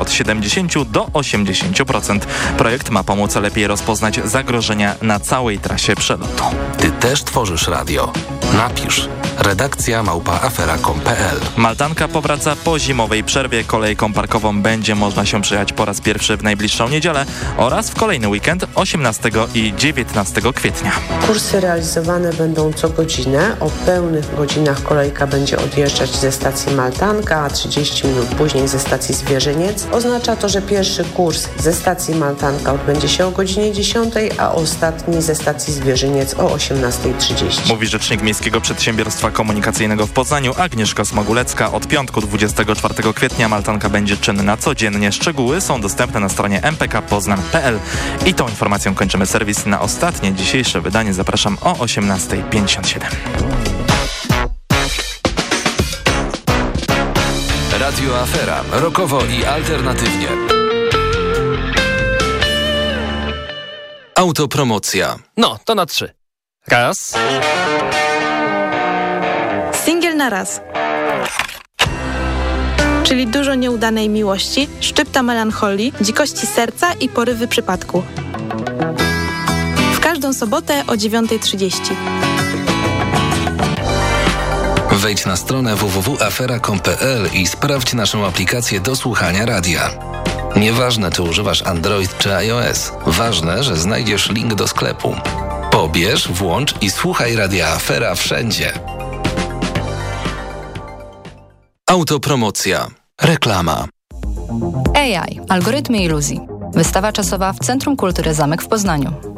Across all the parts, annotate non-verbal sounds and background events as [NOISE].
od 70 do 80%. Projekt ma pomóc lepiej rozpoznać zagrożenia na całej trasie przelotu. Ty też tworzysz radio. Napisz redakcja małpaafera.com.pl Maltanka powraca po zimowej przerwie. Kolejką parkową będzie można się przejechać po raz pierwszy w najbliższą niedzielę oraz w kolejny weekend 18 i 19 kwietnia. Kursy realizowane będą co godzinę. O pełnych godzinach kolejka będzie odjeżdżać ze stacji Maltanka, a 30 minut później ze stacji Zwierzyniec. Oznacza to, że pierwszy kurs ze stacji Maltanka odbędzie się o godzinie 10, a ostatni ze stacji Zwierzyniec o 18.30. Mówi rzecznik Miejskiego Przedsiębiorstwa Komunikacyjnego w Poznaniu Agnieszka Smogulecka. Od piątku 24 kwietnia Maltanka będzie czynna codziennie. Szczegóły są dostępne na stronie mpkpoznan.pl. I tą informacją kończymy serwis na ostatnie dzisiejsze wydanie. Zapraszam o 18.57. Radio Afera. Rokowo i alternatywnie. Autopromocja. No, to na trzy. Raz. Singiel na raz. Czyli dużo nieudanej miłości, szczypta melancholii, dzikości serca i porywy przypadku. W każdą sobotę o 9.30. Wejdź na stronę www.afera.com.pl i sprawdź naszą aplikację do słuchania radia. Nieważne, czy używasz Android czy iOS, ważne, że znajdziesz link do sklepu. Pobierz, włącz i słuchaj radia Afera wszędzie. Autopromocja. Reklama. AI. Algorytmy iluzji. Wystawa czasowa w Centrum Kultury Zamek w Poznaniu.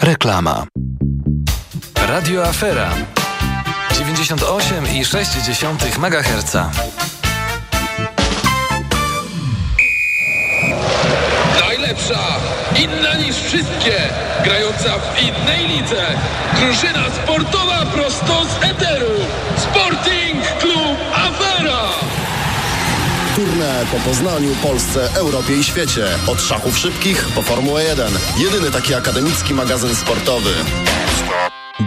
Reklama. Radio Afera 98,6 MHz. Najlepsza, inna niż wszystkie, grająca w innej lidze. Drużyna sportowa prosto z eteru. Turne po Poznaniu, Polsce, Europie i świecie. Od szachów szybkich po Formułę 1. Jedyny taki akademicki magazyn sportowy.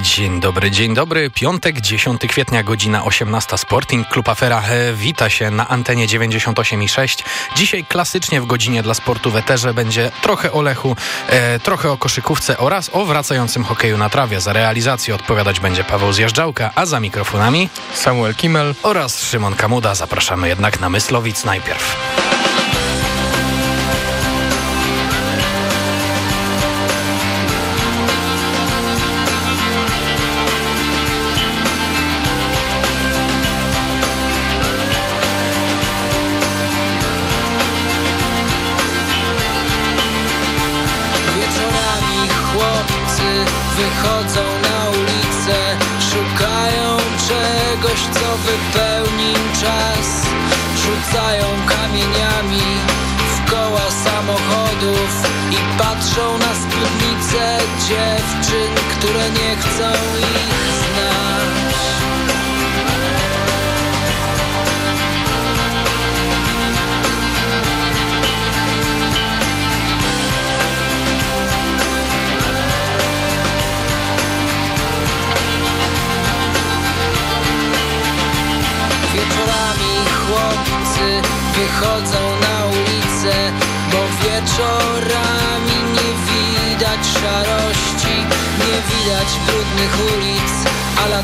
Dzień dobry, dzień dobry. Piątek, 10 kwietnia, godzina 18. Sporting Klub Afera wita się na antenie 98,6. Dzisiaj klasycznie w godzinie dla sportu w Eterze będzie trochę o Lechu, e, trochę o koszykówce oraz o wracającym hokeju na trawie. Za realizację odpowiadać będzie Paweł Zjeżdżałka, a za mikrofonami Samuel Kimmel oraz Szymon Kamuda. Zapraszamy jednak na Myslowic najpierw.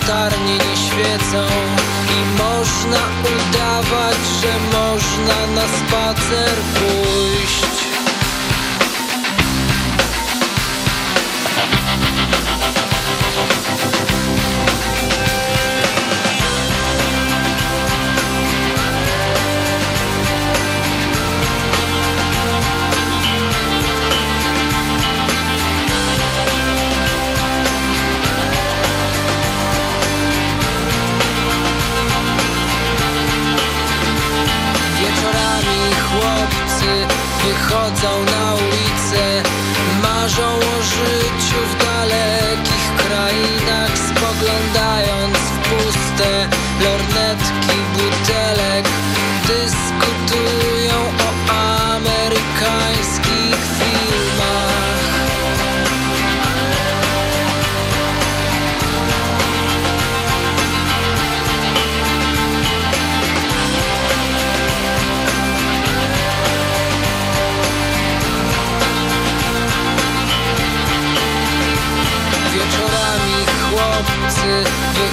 Latarnie nie świecą I można udawać, że można na spacer pójść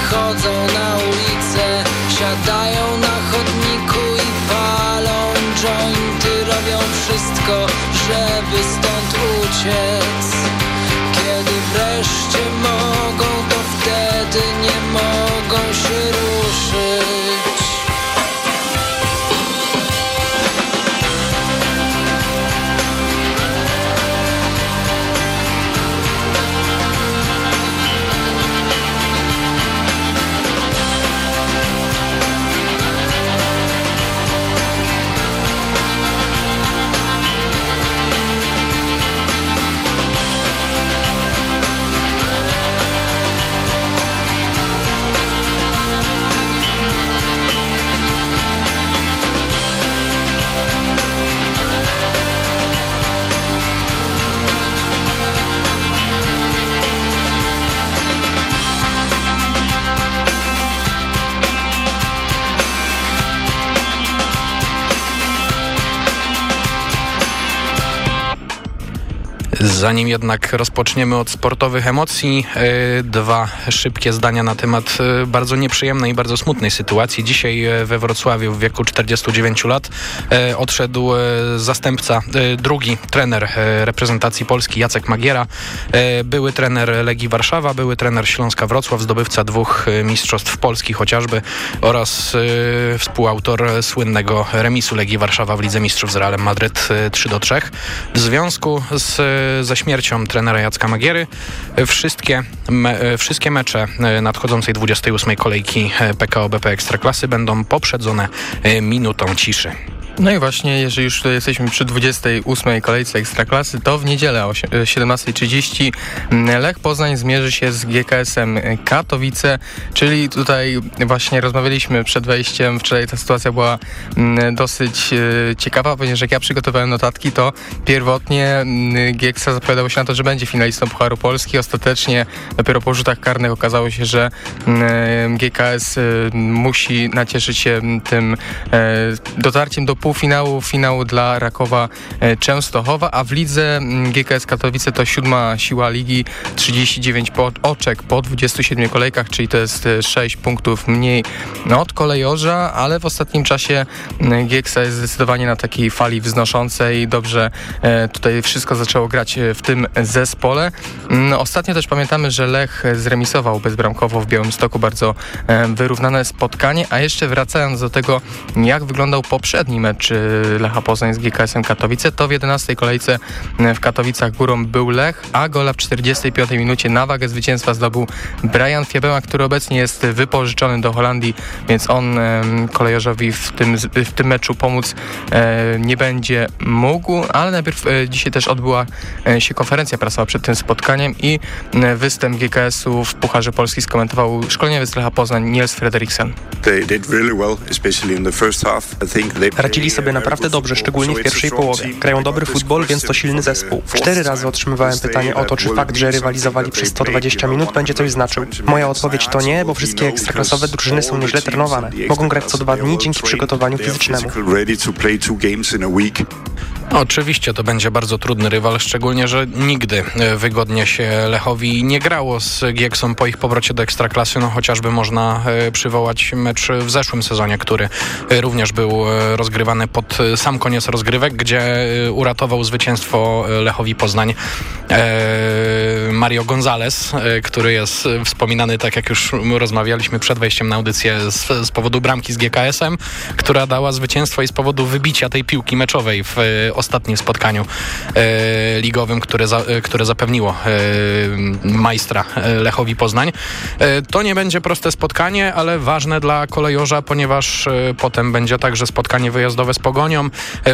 wychodzą na ulicę Siadają na chodniku i palą jointy Robią wszystko, żeby stąd uciec Zanim jednak rozpoczniemy od sportowych emocji, e, dwa szybkie zdania na temat e, bardzo nieprzyjemnej i bardzo smutnej sytuacji. Dzisiaj e, we Wrocławiu w wieku 49 lat odszedł zastępca, drugi trener reprezentacji Polski Jacek Magiera, były trener Legii Warszawa, były trener Śląska Wrocław, zdobywca dwóch mistrzostw Polski chociażby oraz współautor słynnego remisu Legii Warszawa w Lidze Mistrzów z Realem Madryt 3 do 3. W związku z ze śmiercią trenera Jacka Magiery. Wszystkie, me, wszystkie mecze e, nadchodzącej 28. kolejki e, PKO BP Ekstraklasy będą poprzedzone e, minutą ciszy. No i właśnie, jeżeli już jesteśmy przy 28. kolejce Ekstraklasy, to w niedzielę o 17.30 mm, Lech Poznań zmierzy się z GKS-em Katowice, czyli tutaj właśnie rozmawialiśmy przed wejściem, wczoraj ta sytuacja była mm, dosyć e, ciekawa, ponieważ jak ja przygotowałem notatki, to pierwotnie mm, GKS zapowiadało się na to, że będzie finalistą Pucharu Polski. Ostatecznie dopiero po rzutach karnych okazało się, że GKS e, musi nacieszyć się tym e, dotarciem do półfinału, finału dla Rakowa e, Częstochowa, a w lidze mm, GKS Katowice to siódma siła ligi, 39 po, oczek po 27 kolejkach, czyli to jest 6 e, punktów mniej od kolejorza, ale w ostatnim czasie mm, GKS jest zdecydowanie na takiej fali wznoszącej. Dobrze e, tutaj wszystko zaczęło grać w tym zespole. Mm, ostatnio też pamiętamy, że Lech zremisował bezbramkowo w Białymstoku bardzo wyrównane spotkanie, a jeszcze wracając do tego, jak wyglądał poprzedni mecz mecz Lecha Poznań z GKS-em Katowice, to w 11 kolejce w Katowicach górą był Lech, a gola w 45 minucie na wagę zwycięstwa zdobył Brian Fiebeła, który obecnie jest wypożyczony do Holandii, więc on kolejorzowi w tym, w tym meczu pomóc e, nie będzie mógł, ale najpierw e, dzisiaj też odbyła e, się konferencja prasowa przed tym spotkaniem i występ GKS-u w Pucharze Polski skomentował szkoleniowiec Lecha Poznań Niels Frederiksen. Radzili sobie naprawdę dobrze, szczególnie w pierwszej połowie. Grają dobry futbol, więc to silny zespół. Cztery razy otrzymywałem pytanie o to, czy fakt, że rywalizowali przez 120 minut będzie coś znaczył. Moja odpowiedź to nie, bo wszystkie ekstraklasowe drużyny są nieźle trenowane. Mogą grać co dwa dni dzięki przygotowaniu fizycznemu. Oczywiście to będzie bardzo trudny rywal, szczególnie, że nigdy e, wygodnie się Lechowi nie grało z Gieksą po ich powrocie do Ekstraklasy. No chociażby można e, przywołać mecz w zeszłym sezonie, który e, również był rozgrywany pod sam koniec rozgrywek, gdzie uratował zwycięstwo Lechowi Poznań Mario Gonzalez, który jest wspominany, tak jak już rozmawialiśmy przed wejściem na audycję, z, z powodu bramki z GKS-em, która dała zwycięstwo i z powodu wybicia tej piłki meczowej w ostatnim spotkaniu e, ligowym, które, za, e, które zapewniło e, majstra Lechowi Poznań. To nie będzie proste spotkanie, ale ważne dla kolejorza, ponieważ potem będzie także spotkanie wyjazdowe z Pogonią,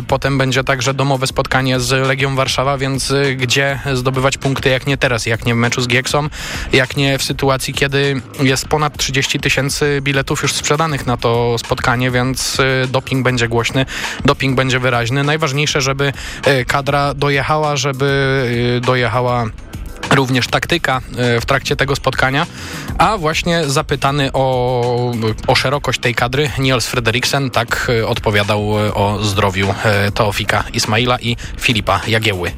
potem będzie także domowe spotkanie z Legią Warszawa, więc gdzie zdobywać punkty, jak nie teraz, jak nie w meczu z Gieksą, jak nie w sytuacji, kiedy jest ponad 30 tysięcy biletów już sprzedanych na to spotkanie, więc doping będzie głośny, doping będzie wyraźny. Najważniejsze, że żeby e, kadra dojechała, żeby e, dojechała również taktyka e, w trakcie tego spotkania, a właśnie zapytany o, o szerokość tej kadry Niels Frederiksen tak e, odpowiadał e, o zdrowiu Teofika Ismaila i Filipa Jagieły.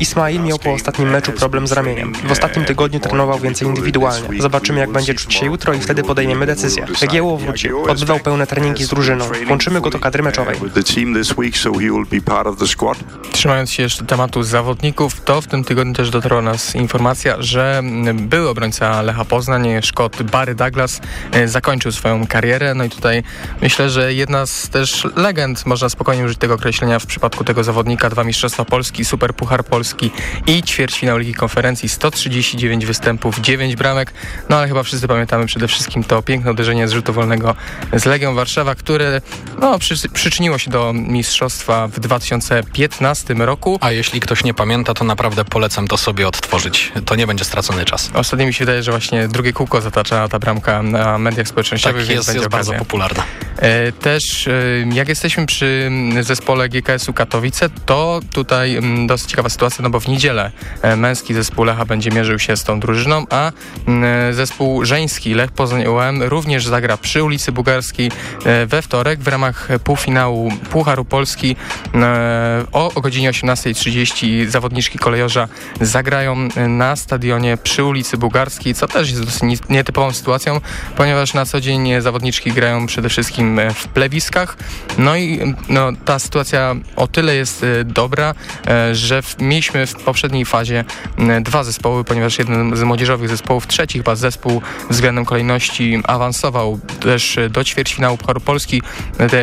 Ismail, miał po ostatnim meczu problem z ramieniem. W ostatnim tygodniu trenował więcej indywidualnie. Zobaczymy jak będzie czuć się jutro i wtedy podejmiemy decyzję. Jagieło wrócił, odbywał pełne treningi z drużyną. Włączymy go do kadry meczowej. Trzymając się jeszcze tematu zawodników, to w tym tygodniu też dotarła nas informacja, że były obrońca Lecha Poznań, Szkot Barry Douglas e, zakończył swoją karierę. No i tutaj myślę, że jedna z też legend, można spokojnie użyć tego określenia w przypadku tego zawodnika, dwa Mistrzostwa Polski, Super Puchar Polski i ćwierćfinał Ligi Konferencji, 139 występów, 9 bramek, no ale chyba wszyscy pamiętamy przede wszystkim to piękne uderzenie z rzutu wolnego z Legią Warszawa, które no, przy, przyczyniło się do mistrzostwa w 2015 roku. A jeśli ktoś nie pamięta, to naprawdę polecam to sobie odtworzyć. To nie będzie stracony czas. Ostatnio mi się wydaje, że właśnie drugie kółko zatacza ta bramka na mediach społecznościowych. Tak, jest, jest bardzo popularna. E, też e, jak jesteśmy przy zespole GKS-u Katowice, to tutaj dosyć ciekawa sytuacja, no bo w niedzielę e, męski zespół Lecha będzie mierzył się z tą drużyną, a zespół żeński Lech Poznań UM również zagra przy ulicy Bugarskiej we wtorek w ramach półfinału Pucharu Polski o, o godzinie 18.30 zawodniczki kolejorza zagrają na stadionie przy ulicy Bugarskiej, co też jest dosyć nietypową sytuacją, ponieważ na co dzień zawodniczki grają przede wszystkim w plewiskach. No i no, ta sytuacja o tyle jest dobra, że w, mieliśmy w poprzedniej fazie dwa zespoły, ponieważ jeden z młodzieżowych zespołów, trzeci chyba zespół względem kolejności awansował też do ćwierćfinału Pucharu Polski.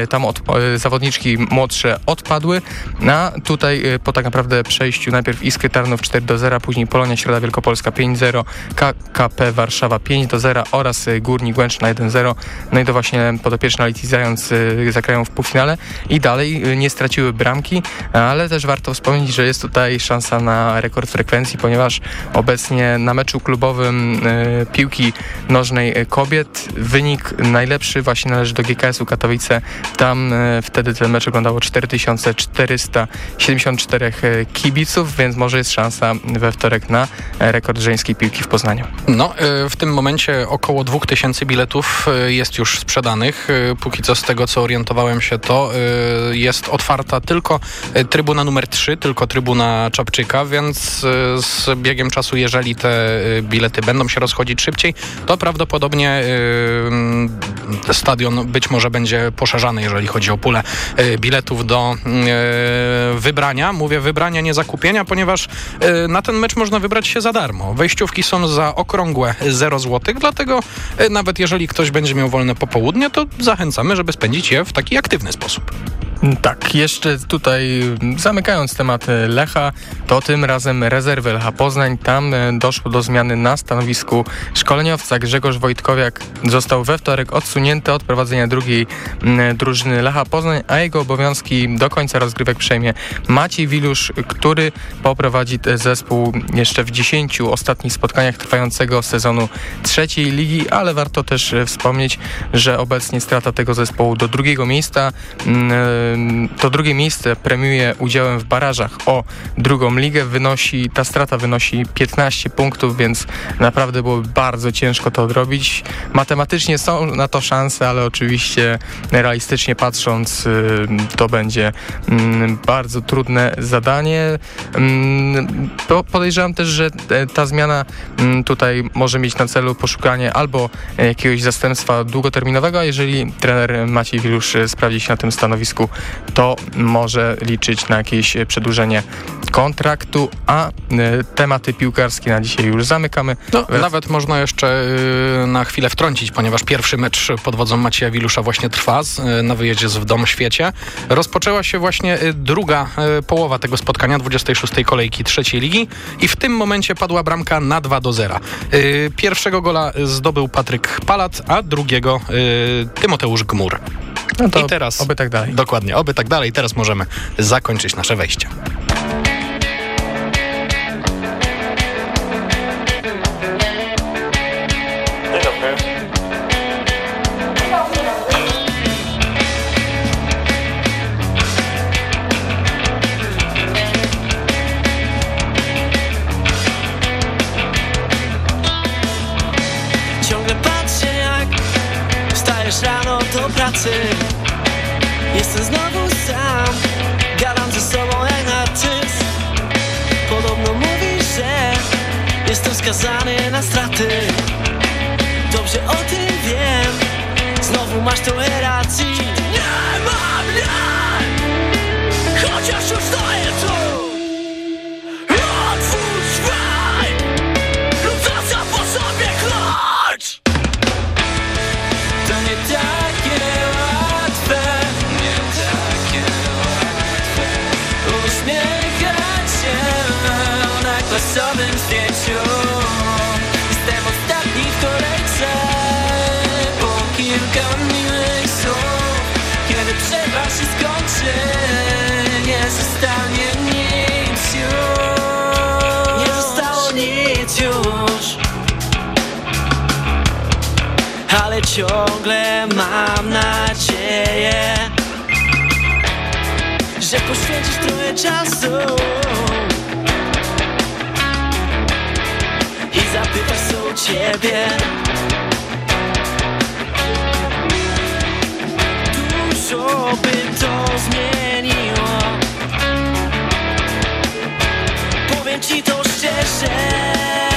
Tam od, zawodniczki młodsze odpadły, a tutaj po tak naprawdę przejściu najpierw Iskry Tarnów 4 do 0, później Polonia Środa Wielkopolska 5-0, KKP Warszawa 5 do 0 oraz Górnik Łęczna 1-0. No i to właśnie podopieczna Liti Zając y, zagrają w półfinale i dalej y, nie straciły bramki, ale też warto wspomnieć, że jest tutaj szansa na rekord frekwencji, ponieważ obecnie na meczu klubowym y, piłki nożnej kobiet wynik najlepszy właśnie należy do GKS-u Katowice. Tam wtedy ten mecz oglądało 4474 kibiców, więc może jest szansa we wtorek na rekord żeńskiej piłki w Poznaniu. No, w tym momencie około 2000 biletów jest już sprzedanych. Póki co z tego, co orientowałem się, to jest otwarta tylko trybuna numer 3, tylko trybuna Czapczyka, więc z biegiem czasu, jeżeli te bilety będą się rozchodzić szybciej, to prawdopodobnie stadion być może będzie poszerzany, jeżeli chodzi o pulę biletów do wybrania. Mówię wybrania, nie zakupienia, ponieważ na ten mecz można wybrać się za darmo. Wejściówki są za okrągłe 0 zł, dlatego nawet jeżeli ktoś będzie miał wolne popołudnie, to zachęcamy, żeby spędzić je w taki aktywny sposób. Tak, jeszcze tutaj zamykając temat Lecha, to tym razem rezerwy Lecha Poznań. Tam e, doszło do zmiany na stanowisku szkoleniowca. Grzegorz Wojtkowiak został we wtorek odsunięty od prowadzenia drugiej drużyny Lecha Poznań, a jego obowiązki do końca rozgrywek przejmie Maciej Wilusz, który poprowadzi zespół jeszcze w 10 ostatnich spotkaniach trwającego sezonu trzeciej ligi, ale warto też e, wspomnieć, że obecnie strata tego zespołu do drugiego miejsca to drugie miejsce premiuje udziałem w barażach o drugą ligę. Wynosi, ta strata wynosi 15 punktów, więc naprawdę byłoby bardzo ciężko to odrobić. Matematycznie są na to szanse, ale oczywiście realistycznie patrząc to będzie bardzo trudne zadanie. Podejrzewam też, że ta zmiana tutaj może mieć na celu poszukanie albo jakiegoś zastępstwa długoterminowego, a jeżeli trener Maciej Wilusz sprawdzi się na tym stanowisku, to może liczyć na jakieś przedłużenie kontraktu, a y, tematy piłkarskie na dzisiaj już zamykamy. No, nawet można jeszcze y, na chwilę wtrącić, ponieważ pierwszy mecz pod wodzą Macieja Wilusza właśnie trwa na wyjeździe z w Dom Świecie. Rozpoczęła się właśnie druga połowa tego spotkania, 26. kolejki trzeciej ligi i w tym momencie padła bramka na 2 do 0. Pierwszego gola zdobył Patryk Palat, a drugiego Tymoteusz Gmur. No to I teraz. Oby tak dalej. Dokładnie, oby tak dalej. Teraz możemy zakończyć nasze wejście. say Jestem znowu sam Gadam ze sobą jak Podobno mówi, że Jestem skazany na straty. Dobrze o tym wiem Znowu masz trochę racji Nie mam nie! Chociaż już stoję ale ciągle mam nadzieję, że poświęcisz trochę czasu i zapytasz co u ciebie. Dużo by to zmieniło. Powiem ci to szczerze.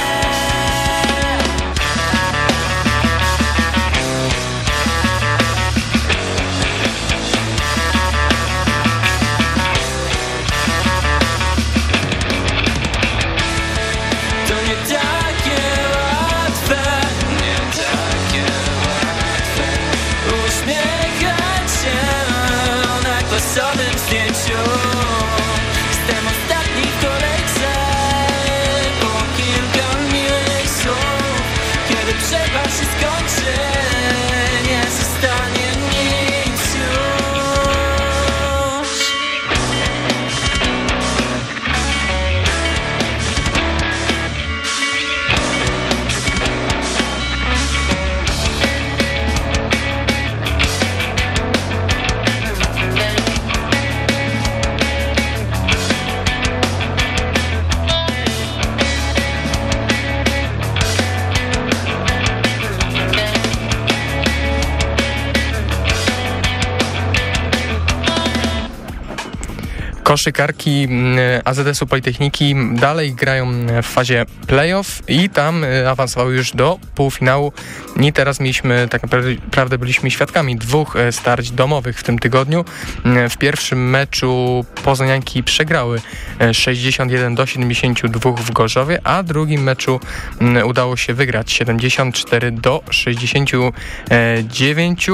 Koszykarki mm, AZS-u Politechniki dalej grają w fazie playoff i tam y, awansowały już do półfinału i teraz mieliśmy, tak naprawdę byliśmy świadkami dwóch e, starć domowych w tym tygodniu. Mm, W pierwszym meczu Poznanianki przegrały e, 61 do 72 w Gorzowie, a drugim meczu mm, udało się wygrać 74 do 69.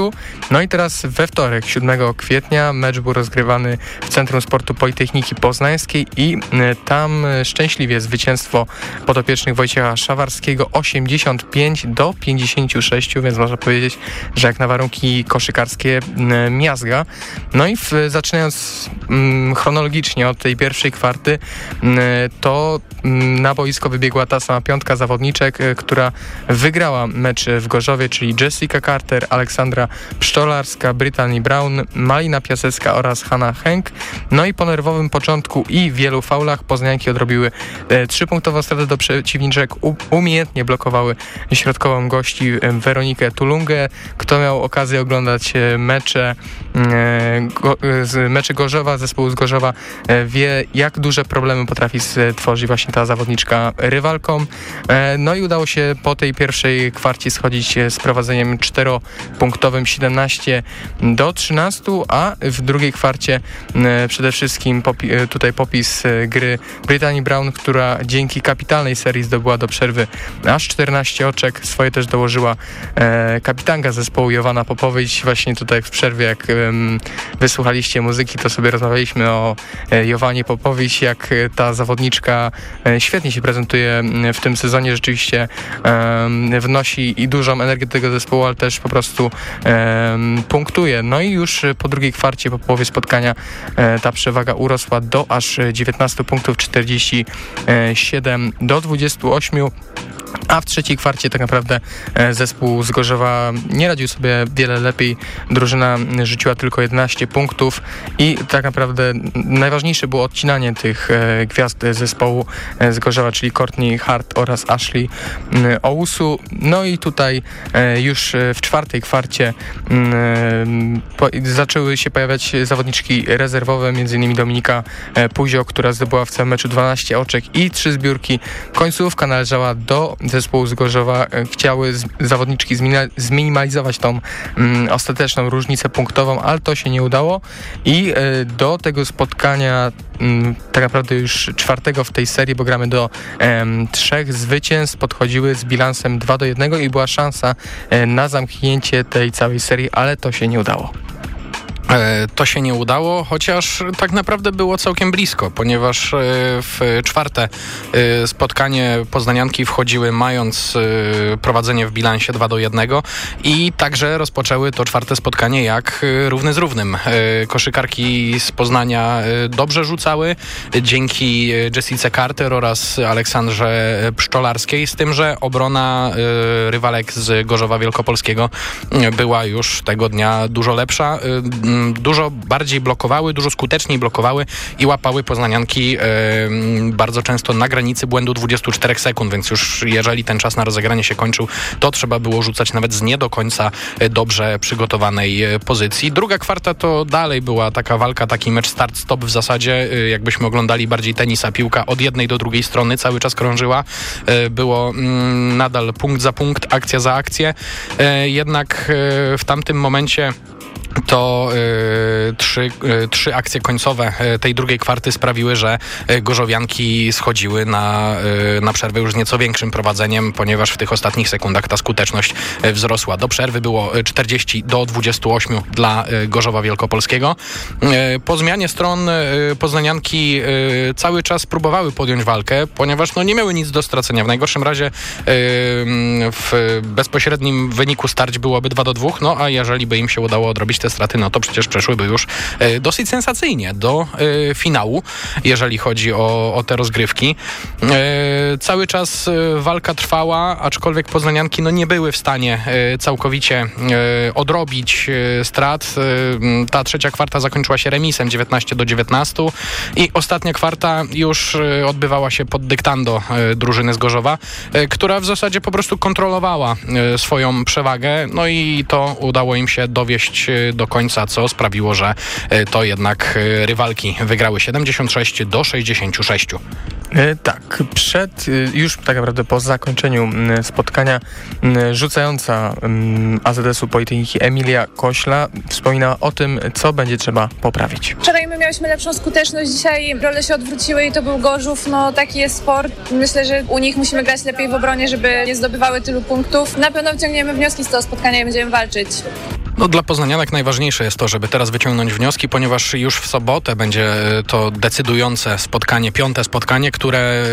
No i teraz we wtorek, 7 kwietnia, mecz był rozgrywany w Centrum Sportu Politechniki Poznańskiej i e, tam e, szczęśliwie zwycięstwo podopiecznych Wojciecha Szawarskiego 85 do 56, więc można powiedzieć, że jak na warunki koszykarskie m, miazga. No i w, zaczynając mm, chronologicznie od tej pierwszej kwarty, m, to mm, na boisko wybiegła ta sama piątka zawodniczek, e, która wygrała mecz w Gorzowie, czyli Jessica Carter, Aleksandra Pszczolarska, Brittany Brown, Malina Piasecka oraz Hanna Henk. No i po nerwowym początku i wielu faulach Poznanianki odrobiły e, trzypunktową stratę do przeciwniczek, umiejętnie blokowały środkową gości e, Weronikę Tulungę. Kto miał okazję oglądać e, mecze, z mecze Gorzowa, zespołu z Gorzowa wie jak duże problemy potrafi stworzyć właśnie ta zawodniczka rywalkom. E, no i udało się po tej pierwszej kwarcie schodzić e, z prowadzeniem czteropunktowym 17 do 13, a w drugiej kwarcie e, przede wszystkim popi tutaj popis gry Brittany Brown, która dzięki kapitalnej serii zdobyła do przerwy aż 14 oczek. Swoje też dołożyła kapitanka zespołu Jowana Popowicz. Właśnie tutaj w przerwie, jak wysłuchaliście muzyki, to sobie rozmawialiśmy o Jowanie Popowicz, jak ta zawodniczka świetnie się prezentuje w tym sezonie. Rzeczywiście wnosi i dużą energię do tego zespołu, ale też po prostu punktuje. No i już po drugiej kwarcie, po połowie spotkania e, ta przewaga urosła do aż 19 punktów, 47 do 28. a w trzeciej kwarcie tak naprawdę e, zespół z Gorzowa nie radził sobie wiele lepiej. Drużyna rzuciła tylko 11 punktów i tak naprawdę najważniejsze było odcinanie tych e, gwiazd zespołu z Gorzowa, czyli Courtney Hart oraz Ashley Ousu. No i tutaj już w czwartej kwarcie zaczęły się pojawiać zawodniczki rezerwowe, m.in. Dominika Puzio, która zdobyła w całym meczu 12 oczek i 3 zbiórki. Końcówka należała do zespołu z Gorzowa. E, chciały z, zawodniczki zminimalizować tą mm, ostateczną różnicę punktową, ale to się nie udało i y, do tego spotkania mm, tak naprawdę już czwartego w tej serii, bo gramy do trzech zwycięstw, podchodziły z bilansem 2 do 1 i była szansa y, na zamknięcie tej całej serii, ale to się nie udało. E, to się nie udało, chociaż tak naprawdę było całkiem blisko, ponieważ e, w czwarte e, spotkanie poznanianki wchodziły mając prowadzenie w bilansie 2 do 1 i także rozpoczęły to czwarte spotkanie jak równy z równym. Koszykarki z Poznania dobrze rzucały dzięki Jessice Carter oraz Aleksandrze Pszczolarskiej, z tym, że obrona rywalek z Gorzowa Wielkopolskiego była już tego dnia dużo lepsza dużo bardziej blokowały, dużo skuteczniej blokowały i łapały poznanianki bardzo często na granicy błędu 24 sekund, więc już jeżeli ten czas na rozegranie się kończył, to trzeba było rzucać nawet z nie do końca e, dobrze przygotowanej e, pozycji. Druga kwarta to dalej była taka walka, taki mecz start-stop w zasadzie, e, jakbyśmy oglądali bardziej tenisa, piłka od jednej do drugiej strony cały czas krążyła. Było mm, nadal punkt za punkt, akcja za akcję. Jednak w tamtym momencie to y, trzy, y, trzy akcje końcowe y, tej drugiej kwarty sprawiły, że y, gorzowianki schodziły na, y, na przerwę już z nieco większym prowadzeniem, ponieważ w tych ostatnich sekundach ta skuteczność y, wzrosła. Do przerwy było 40 do 28 dla Gorzowa Wielkopolskiego. Po zmianie stron poznanianki cały czas próbowały podjąć walkę, ponieważ no, nie miały nic do stracenia. W najgorszym razie w bezpośrednim wyniku starć byłoby 2 do 2, no a jeżeli by im się udało odrobić te straty, no to przecież przeszłyby już e, dosyć sensacyjnie do e, finału, jeżeli chodzi o, o te rozgrywki. E, cały czas walka trwała, aczkolwiek poznanianki no, nie były w stanie całkowicie odrobić strat. Ta trzecia kwarta zakończyła się remisem 19 do 19 i ostatnia kwarta już odbywała się pod dyktando drużyny z Gorzowa, która w zasadzie po prostu kontrolowała swoją przewagę, no i to udało im się dowieść do końca, co sprawiło, że e, to jednak e, rywalki wygrały 76 do 66. E, tak, przed, już tak naprawdę po zakończeniu spotkania rzucająca AZS-u Politechniki Emilia Kośla wspomina o tym, co będzie trzeba poprawić. Wczoraj my miałyśmy lepszą skuteczność, dzisiaj role się odwróciły i to był Gorzów, no taki jest sport. Myślę, że u nich musimy grać lepiej w obronie, żeby nie zdobywały tylu punktów. Na pewno wyciągniemy wnioski z tego spotkania i będziemy walczyć. No dla poznanianek najważniejsze jest to, żeby teraz wyciągnąć wnioski, ponieważ już w sobotę będzie to decydujące spotkanie, piąte spotkanie, które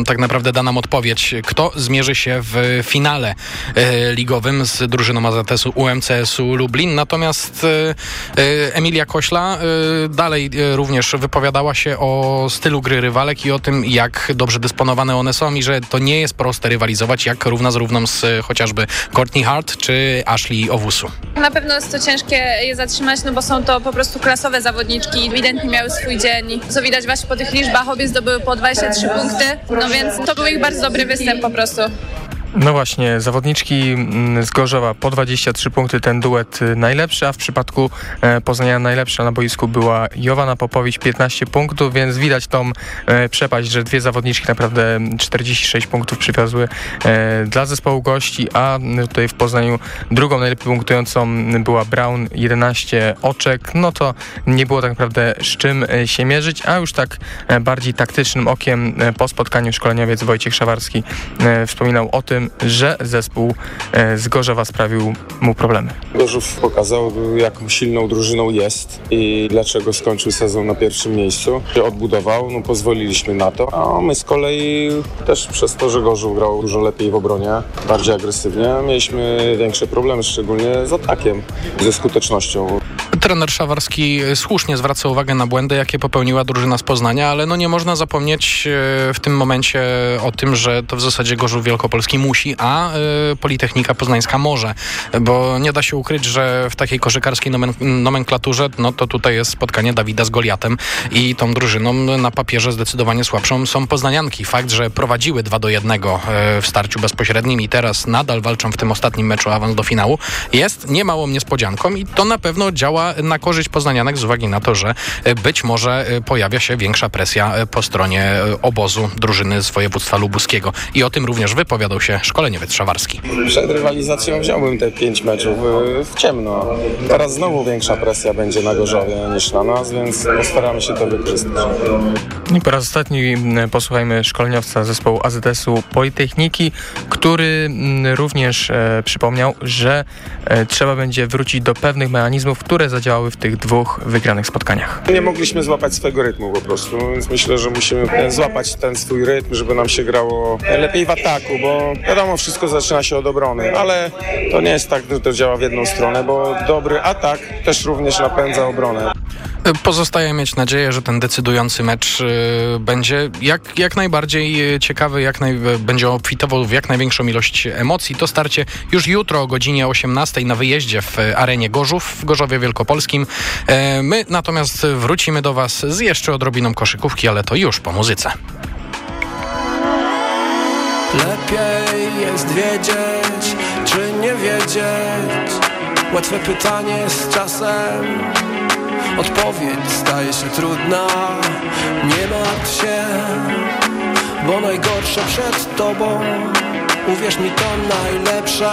y, tak naprawdę da nam odpowiedź, kto zmierzy się w finale y, ligowym z drużyną AZS-u UMCS-u Lublin. Natomiast Emilia Kośla dalej również wypowiadała się o stylu gry rywalek i o tym, jak dobrze dysponowane one są i że to nie jest proste rywalizować jak równa z równą z chociażby Courtney Hart czy Ashley Owusu. Na pewno jest to ciężkie je zatrzymać, no bo są to po prostu klasowe zawodniczki, ewidentnie miały swój dzień. Co widać właśnie po tych liczbach, obie zdobyły po 23 punkty, no więc to był ich bardzo dobry występ po prostu. No właśnie, zawodniczki mm, z Gorzowa po 23 punkty, ten duet y, najlepszy, a w przypadku e, Poznania najlepsza na boisku była Jowana Popowicz, 15 punktów, więc widać tą e, przepaść, że dwie zawodniczki naprawdę 46 punktów przywiozły e, dla zespołu gości, a tutaj w Poznaniu drugą najlepiej punktującą była Brown, 11 oczek, no to nie było tak naprawdę z czym się mierzyć, a już tak bardziej taktycznym okiem po spotkaniu szkoleniowiec Wojciech Szawarski wspominał o tym, tym, że zespół e, z Gorzowa sprawił mu problemy. Gorzów pokazał, jaką silną drużyną jest i dlaczego skończył sezon na pierwszym miejscu. Odbudował, no pozwoliliśmy na to, a my z kolei też przez to, że Gorzów grał dużo lepiej w obronie, bardziej agresywnie, mieliśmy większe problemy, szczególnie z atakiem, ze skutecznością. trener Szawarski słusznie zwraca uwagę na błędy, jakie popełniła drużyna z Poznania, ale no nie można zapomnieć w tym momencie o tym, że to w zasadzie Gorzów Wielkopolski musi, a Politechnika Poznańska może, bo nie da się ukryć, że w takiej koszykarskiej nomenklaturze, no to tutaj jest spotkanie Dawida z Goliatem i tą drużyną na papierze zdecydowanie słabszą są poznanianki. Fakt, że prowadziły 2 do 1 w starciu bezpośrednim i teraz nadal walczą w tym ostatnim meczu awans do finału, jest niemałą niespodzianką i to na pewno działa na korzyść poznanianek z uwagi na to, że być może pojawia się większa presja po stronie obozu drużyny z województwa lubuskiego. I o tym również wypowiadał się szkoleniowiec Szawarski. Przed rywalizacją wziąłbym te pięć meczów w ciemno. Teraz znowu większa presja będzie na Gorzowie niż na nas, więc postaramy się to wykorzystać. I po raz ostatni posłuchajmy szkoleniowca zespołu AZS-u Politechniki, który również e, przypomniał, że e, trzeba będzie wrócić do pewnych mechanizmów, które zadziałały w tych dwóch wygranych spotkaniach. Nie mogliśmy złapać swojego rytmu po prostu, więc myślę, że musimy złapać ten swój rytm, żeby nam się grało lepiej w ataku, bo wiadomo, wszystko zaczyna się od obrony, ale to nie jest tak, że to działa w jedną stronę, bo dobry atak też również napędza obronę. Pozostaje mieć nadzieję, że ten decydujący mecz y, będzie jak, jak najbardziej ciekawy, jak naj, będzie obfitował w jak największą ilość emocji. To starcie już jutro o godzinie 18 na wyjeździe w arenie Gorzów w Gorzowie Wielkopolskim. E, my natomiast wrócimy do Was z jeszcze odrobiną koszykówki, ale to już po muzyce. Lepiej jest wiedzieć, czy nie wiedzieć. Łatwe pytanie z czasem. Odpowiedź staje się trudna. Nie martw się Bo najgorsze przed tobą. Uwierz mi to najlepsze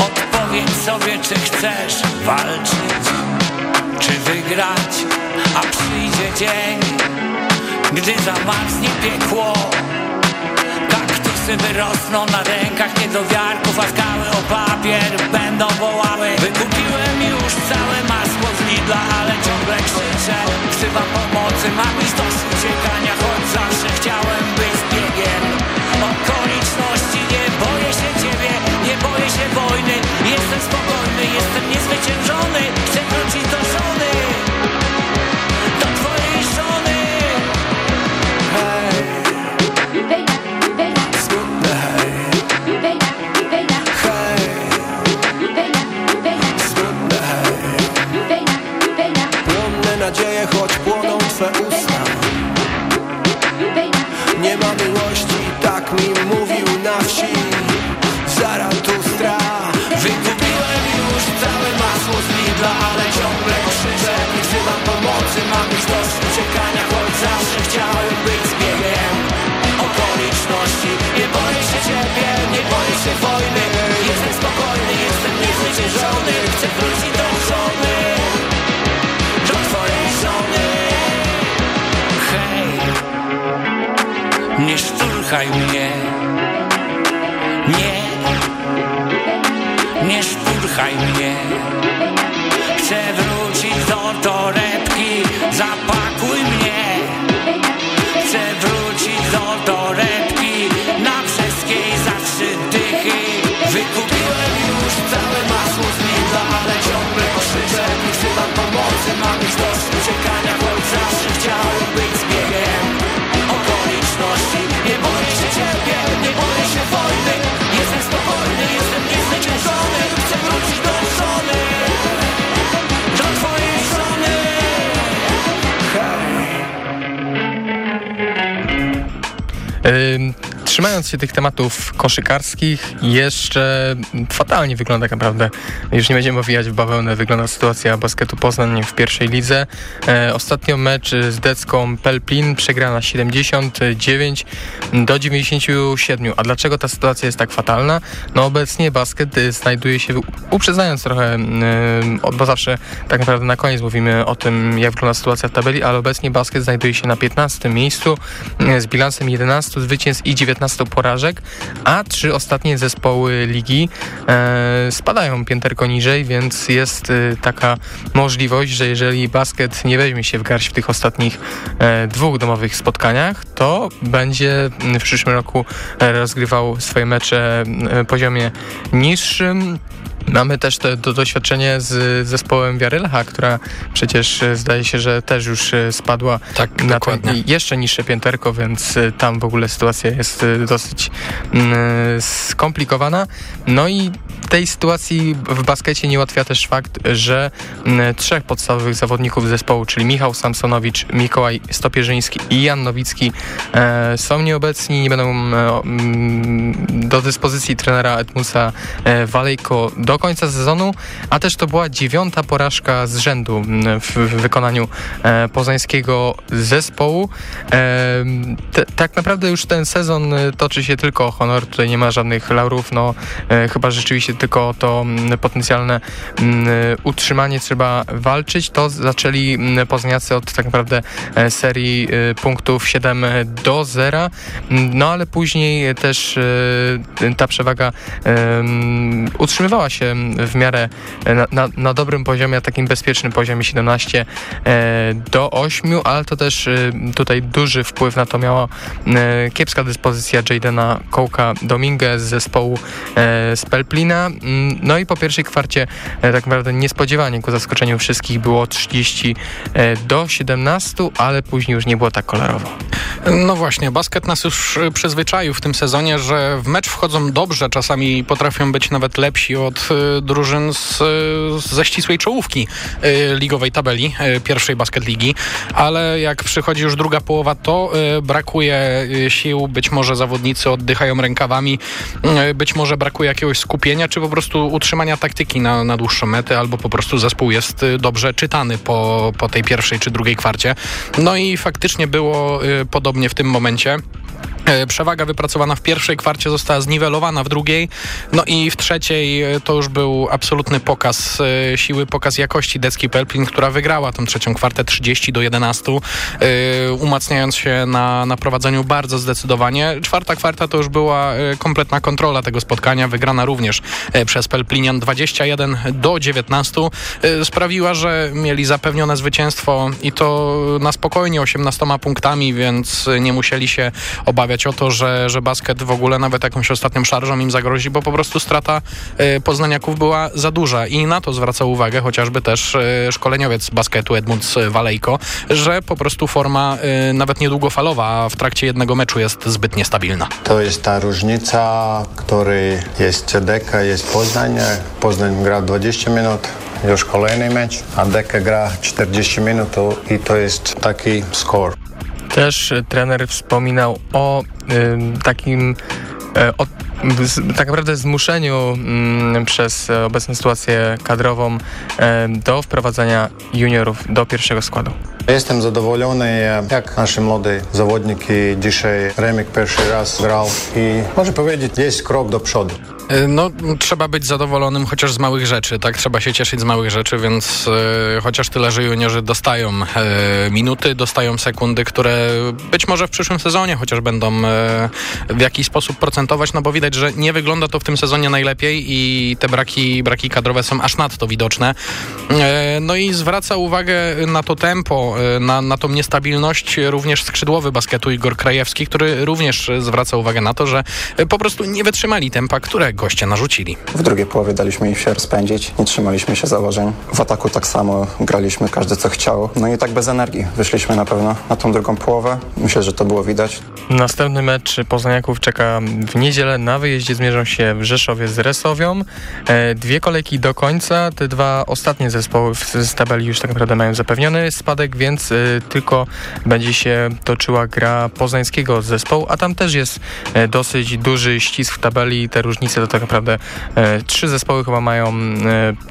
Odpowiedz sobie, czy chcesz walczyć, czy wygrać A przyjdzie dzień, gdy zamarznie piekło. Kaktusy wyrosną na rękach niedowiarków A skały o papier będą wołały. Wykupiłem się wojny. Jestem spokojny, jestem niezwyciężony. Chcę wrócić do żony. Do twojej żony. Hej. Nie szturchaj mnie. Nie. Nie szturchaj mnie. Chcę wrócić do torebki. Zapakuj mnie ciągle poszyczę Wzywam pomocy, mam już dość uciekania Choć zawsze chciałem być zbiegiem okoliczności Nie boję się ciebie, nie boję się wojny. Jestem spokojny, jestem niezwyciężony Chcę wrócić do żony. Do twojej żony. Hej. Um trzymając się tych tematów koszykarskich, jeszcze fatalnie wygląda tak naprawdę. Już nie będziemy owijać w bawełnę, wygląda sytuacja basketu Poznań w pierwszej lidze. E, ostatnio mecz z Decką Pelplin przegrana 79 do 97. A dlaczego ta sytuacja jest tak fatalna? No obecnie basket znajduje się, uprzedzając trochę, e, bo zawsze tak naprawdę na koniec mówimy o tym, jak wygląda sytuacja w tabeli, ale obecnie basket znajduje się na 15 miejscu e, z bilansem 11 zwycięstw i 19 porażek, a trzy ostatnie zespoły ligi e, spadają pięterko niżej, więc jest e, taka możliwość, że jeżeli basket nie weźmie się w garść w tych ostatnich e, dwóch domowych spotkaniach, to będzie w przyszłym roku rozgrywał swoje mecze poziomie niższym. Mamy też to, to, doświadczenie z zespołem Wiarylecha, która przecież e, zdaje się, że też już e, spadła tak, na jeszcze niższe pięterko, więc e, tam w ogóle sytuacja jest dosyć mm, skomplikowana. No i tej sytuacji w baskecie nie ułatwia też fakt, że mm, trzech podstawowych zawodników zespołu, czyli Michał Samsonowicz, Mikołaj Stopierzyński i Jan Nowicki e, są nieobecni, nie będą e, do dyspozycji trenera Edmusa e, Walejko do końca sezonu, a też to była dziewiąta porażka z rzędu w, w wykonaniu e, poznańskiego zespołu. E, tak naprawdę już ten sezon e, toczy się tylko o honor, tutaj nie ma żadnych laurów, no chyba rzeczywiście tylko to potencjalne utrzymanie trzeba walczyć. To zaczęli poznaniacy od tak naprawdę serii punktów 7 do 0, no ale później też ta przewaga utrzymywała się w miarę na, na, na dobrym poziomie, takim bezpiecznym poziomie 17 e, do 8, ale to też e, tutaj duży wpływ na to miała e, kiepska dyspozycja Jadena Kołka Dominguez z zespołu z Pelplina. Mm, no i po pierwszej kwarcie tak naprawdę niespodziewanie ku zaskoczeniu wszystkich było 30 do 17, ale później już nie było tak kolorowo. No właśnie, basket nas już przyzwyczaił w tym sezonie, że w mecz wchodzą dobrze, czasami potrafią być nawet lepsi od drużyn z, ze ścisłej czołówki y, ligowej tabeli, pierwszej basket ligi, ale jak przychodzi już druga połowa, to brakuje sił, być może zawodnicy oddychają rękawami, być może brakuje jakiegoś skupienia, czy po prostu utrzymania taktyki na, na dłuższą metę, albo po prostu zespół jest dobrze czytany po, po tej pierwszej czy drugiej kwarcie. No i faktycznie było podobnie w tym momencie. E, przewaga wypracowana w pierwszej kwarcie została zniwelowana w drugiej, no i w trzeciej e, to już był absolutny pokaz e, siły, pokaz jakości Decki Pelplin, która wygrała tą trzecią kwartę 30 do 11, umacniając się na, na prowadzeniu bardzo zdecydowanie. Czwarta kwarta to już była kompletna kontrola tego spotkania, wygrana również przez Pelplinian 21 do 19. Sprawiła, że mieli zapewnione zwycięstwo i to na spokojnie 18 punktami, więc nie musieli się obawiać obawiać o to, że, że basket w ogóle nawet jakąś ostatnią szarżą im zagrozi, bo po prostu strata y, poznaniaków była za duża i na to zwracał uwagę chociażby też y, szkoleniowiec basketu Edmund Walejko, że po prostu forma y, nawet niedługofalowa, w trakcie jednego meczu jest zbyt niestabilna. To jest ta różnica, który jest Deka, jest Poznań. Poznań gra 20 minut, już kolejny mecz, a Deka gra 40 minut i to jest taki score. Też trener wspominał o takim e, o, tak naprawdę zmuszeniu przez obecną sytuację kadrową e, do wprowadzenia juniorów do pierwszego składu. Jestem zadowolony, jak nasze młode zawodniki dzisiaj Remik pierwszy raz grał i może powiedzieć, jest krok do przodu. E, no, trzeba być zadowolonym chociaż z małych rzeczy, tak? Trzeba się cieszyć z małych rzeczy, więc e, chociaż tyle, że juniorzy dostają e, minuty, dostają sekundy, które być może w przyszłym sezonie chociaż będą e, w jakiś sposób procentować, no bo widać, że nie wygląda to w tym sezonie najlepiej i te braki, braki kadrowe są aż nadto widoczne. E, no i zwraca uwagę na to tempo, e, na, na tą niestabilność również skrzydłowy basketu Igor Krajewski, który również zwraca uwagę na to, że po prostu nie wytrzymali tempa, którego goście narzucili. W drugiej połowie daliśmy im się rozpędzić, nie trzymaliśmy się założeń. W ataku tak samo graliśmy każdy co chciał. No i tak bez energii wyszliśmy na pewno na tą drugą połowę. Myślę, że to było widać. Następny mecz Poznaniaków czeka w niedzielę na wyjeździe zmierzą się w Rzeszowie z Resowią. E, dwie kolejki do końca. Te dwa ostatnie zespoły z tabeli już tak naprawdę mają zapewniony spadek, więc e, tylko będzie się toczyła gra poznańskiego zespołu, a tam też jest e, dosyć duży ścisk w tabeli. Te różnice to tak naprawdę trzy zespoły chyba mają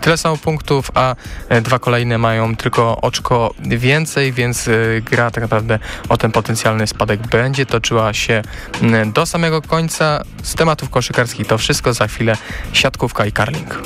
tyle samo punktów, a dwa kolejne mają tylko oczko więcej, więc gra tak naprawdę o ten potencjalny spadek będzie toczyła się do samego końca. Z tematów koszykarskich to wszystko za chwilę siatkówka i karling.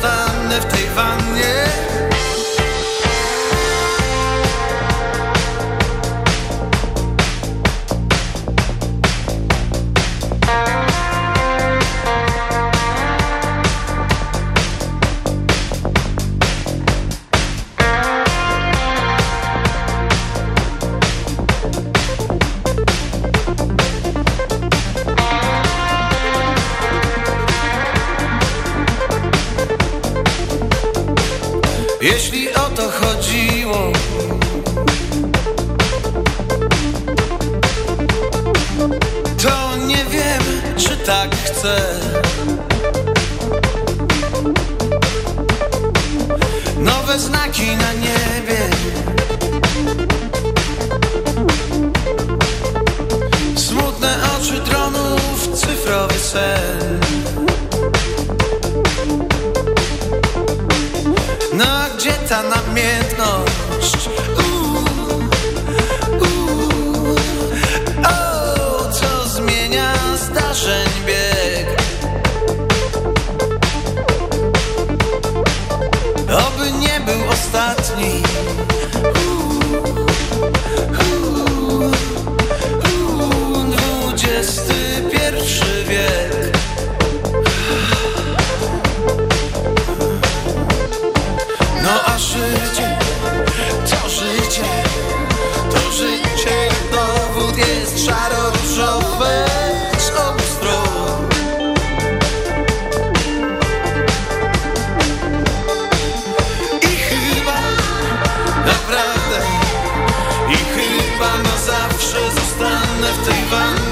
zostanę w tej wannie. Dành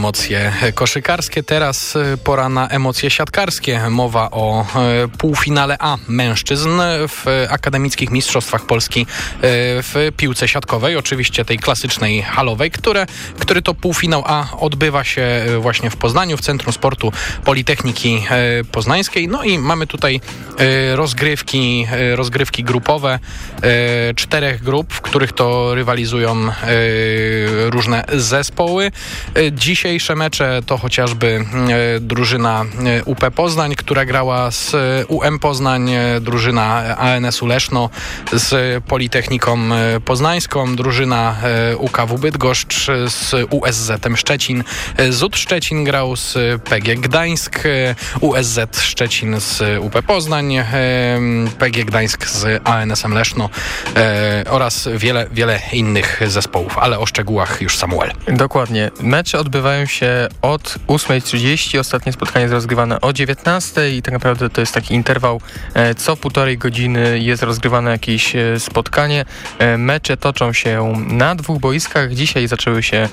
emocje koszykarskie, teraz e, pora na emocje siatkarskie. Mowa o e, półfinale A mężczyzn w akademickich mistrzostwach Polski e, w piłce siatkowej, oczywiście tej klasycznej halowej, które, który to półfinał A odbywa się właśnie w Poznaniu, w Centrum Sportu Politechniki Poznańskiej. No i mamy tutaj rozgrywki, rozgrywki grupowe, czterech grup, w których to rywalizują różne zespoły. E, dzisiejsze mecze to chociażby e, drużyna e, UP Poznań, która grała z UM Poznań, drużyna ANS-u Leszno z Politechniką Poznańską, drużyna UKW Bydgoszcz z USZ Szczecin, ZUT Szczecin grał z PG Gdańsk, USZ Szczecin z UP Poznań, PG Gdańsk z ANS-em Leszno oraz wiele, wiele innych zespołów, ale o szczegółach już Samuel. Dokładnie. Mecze odbywają się od 8.30, ostatnie spotkanie jest rozgrywane o 19.00 i tak naprawdę to jest taki interwał, e, co półtorej godziny jest rozgrywane jakieś e, spotkanie. E, mecze toczą się na dwóch boiskach. Dzisiaj zaczęły się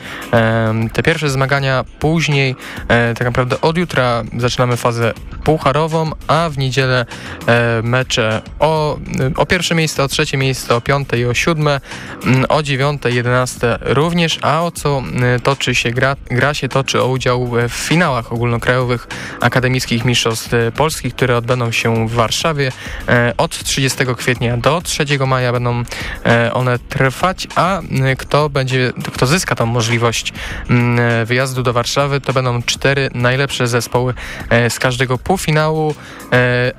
te pierwsze zmagania, później tak naprawdę od jutra zaczynamy fazę pucharową, a w niedzielę mecze o, o pierwsze miejsce, o trzecie miejsce, o piąte i o siódme, mm, o dziewiąte, jedenaste również, a o co toczy się gra, gra się toczy o udział w finałach ogólnokrajowych akademickich mistrzostw polskich, które odbędą się w Warszawie e, od 30 kwietnia do 3 maja będą e, one trwać, a kto będzie, kto zyska tą możliwość wyjazdu do Warszawy, to będą cztery najlepsze zespoły e, z każdego półfinału,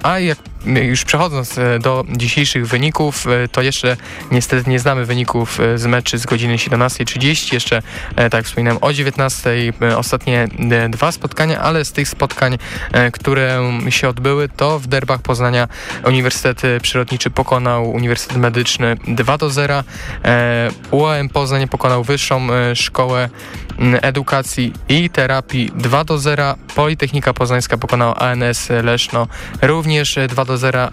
a jak już przechodząc e, do dzisiejszych wyników, e, to jeszcze niestety nie znamy wyników e, z meczy z godziny 17.30. Jeszcze, tak jak wspominałem, o 19.00 ostatnie dwa spotkania, ale z tych spotkań, które się odbyły, to w derbach Poznania Uniwersytet Przyrodniczy pokonał Uniwersytet Medyczny 2 do 0. UAM Poznań pokonał Wyższą Szkołę Edukacji i Terapii. 2 do 0. Politechnika Poznańska pokonała ANS Leszno. Również 2 do 0.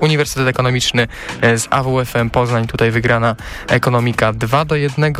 Uniwersytet Ekonomiczny z AWF-em Poznań, tutaj wygrana ekonomika. 2 do 1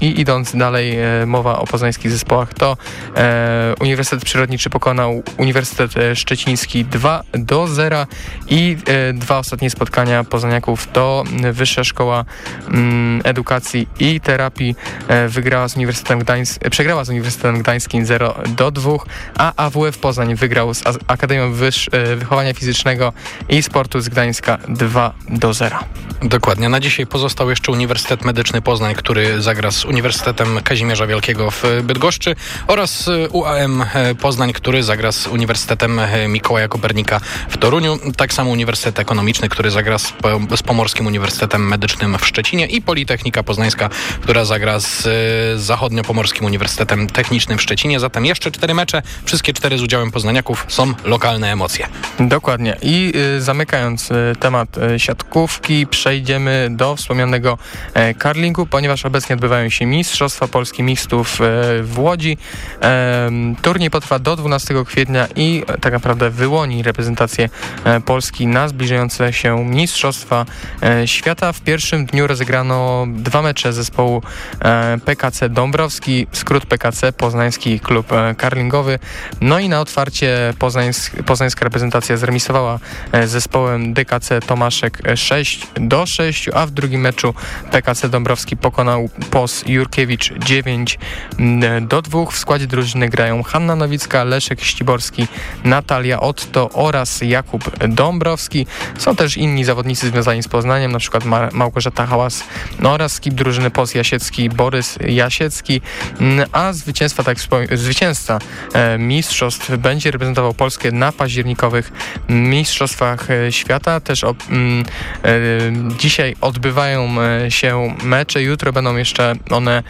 i idąc dalej, e, mowa o poznańskich zespołach, to e, Uniwersytet Przyrodniczy pokonał Uniwersytet Szczeciński. 2 do 0 i e, dwa ostatnie spotkania poznaniaków. To Wyższa Szkoła mm, Edukacji i Terapii e, wygrała z Uniwersytetem Gdańskim, przegrała z Uniwersytetem Gdańskim 0 do 2, a AWF Poznań wygrał z Akademią e, Wychowania Fizycznego i Sportu z Gdańska 2 do 0. Dokładnie. Na dzisiaj pozostał jeszcze Uniwersytet Medyczny Poznań, który zagra z Uniwersytetem Kazimierza Wielkiego w Bydgoszczy oraz UAM Poznań, który zagra z Uniwersytetem Mikołaja Kopernika w Toruniu. Tak samo Uniwersytet Ekonomiczny, który zagra z, z Pomorskim Uniwersytetem Medycznym w Szczecinie i Politechnika Poznańska, która zagra z Zachodnio-Pomorskim Uniwersytetem Technicznym w Szczecinie. Zatem jeszcze cztery mecze, wszystkie cztery z udziałem poznaniaków są lokalne emocje. Dokładnie. I y, zamykając y, temat y, siatkówki, przejdziemy do wspomnianego e, karlingu, ponieważ obecnie odbywają się Mistrzostwa Polski Mixtów e, w Łodzi. E, turniej potrwa do 12 kwietnia i tak naprawdę wyłoni reprezentację Polski na zbliżające się Mistrzostwa Świata. W pierwszym dniu rozegrano dwa mecze zespołu PKC Dąbrowski, skrót PKC, Poznański Klub Karlingowy. No i na otwarcie poznańsk, poznańska reprezentacja zremisowała z zespołem DKC Tomaszek 6 do 6, a w drugim meczu PKC Dąbrowski pokonał POS Jurkiewicz 9 mm, do 2. W składzie drużyny grają Hanna Nowicka, Leszek Ściborski, Natalia Otto oraz Jakub Dąbrowski. Są też inni zawodnicy związani z Poznaniem, na przykład Małgorzata Hałas no oraz skip drużyny POS Jasiecki Borys Jasiecki, a zwycięstwa, tak zwycięzca e, mistrzostw będzie reprezentował Polskę na październikowych mistrzostwach e, świata. Też o, mm, e, dzisiaj odbywają się mecze, jutro będą jeszcze one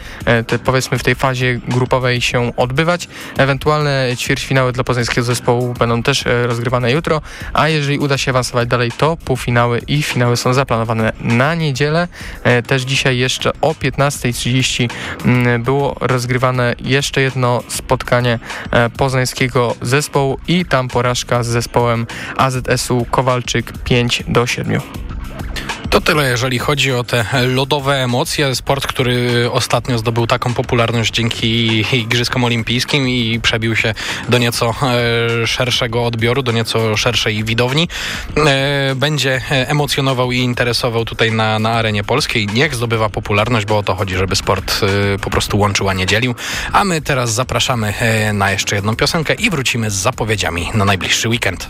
te, powiedzmy w tej fazie grupowej się odbywać. Ewentualne ćwierćfinały dla poznańskiego zespołu będą też rozgrywane jutro, a jeżeli uda się awansować dalej, to półfinały i finały są zaplanowane na niedzielę. Też dzisiaj jeszcze o 15.30 mm, było rozgrywane jeszcze jedno spotkanie poznańskiego zespołu i tam porażka z zespołem AZS-u Kowalczyk 5 do 7. To tyle, jeżeli chodzi o te lodowe emocje. Sport, który ostatnio zdobył taką popularność dzięki Igrzyskom Olimpijskim i przebił się do nieco e, szerszego odbioru, do nieco szerszej widowni. E, będzie emocjonował i interesował tutaj na, na arenie polskiej. Niech zdobywa popularność, bo o to chodzi, żeby sport e, po prostu łączył, a nie dzielił. A my teraz zapraszamy na jeszcze jedną piosenkę i wrócimy z zapowiedziami na najbliższy weekend.